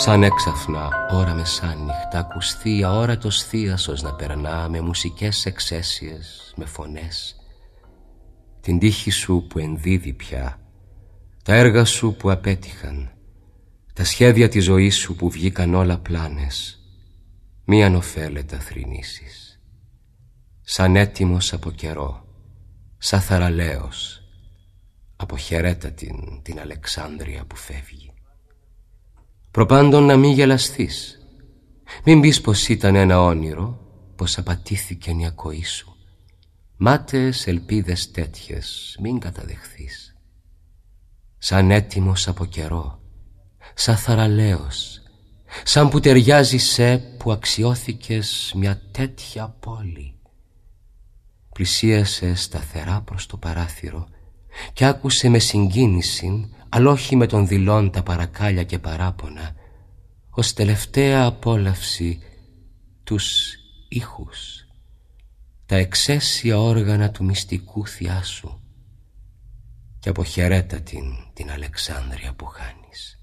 Σαν έξαφνα ώρα μεσάνυχτα ακουστεί αόρατος θείασος να περνά με μουσικές εξαίσιες, με φωνές. Την τύχη σου που ενδίδει πια, τα έργα σου που απέτυχαν, τα σχέδια της ζωής σου που βγήκαν όλα πλάνες, μη ανοφέλετα θρηνήσεις. Σαν έτοιμος από καιρό, σαν θαραλέος, αποχαιρέτα την, την Αλεξάνδρεια που φεύγει. Προπάντων να μην γελαστείς. Μην πεις πως ήταν ένα όνειρο, πως απατήθηκε η ακοή σου. Μάταιες ελπίδες τέτοιες μην καταδεχθείς. Σαν έτοιμος από καιρό, σαν θαραλέος, σαν που ταιριάζει σε που αξιώθηκες μια τέτοια πόλη. Πλησίασε σταθερά προς το παράθυρο και άκουσε με συγκίνηση αλλά όχι με τον δηλών τα παρακάλια και παράπονα, ως τελευταία απόλαυση τους ήχους, τα εξαίσια όργανα του μυστικού θειάσου και αποχαιρέτα την, την Αλεξάνδρεια που χάνεις.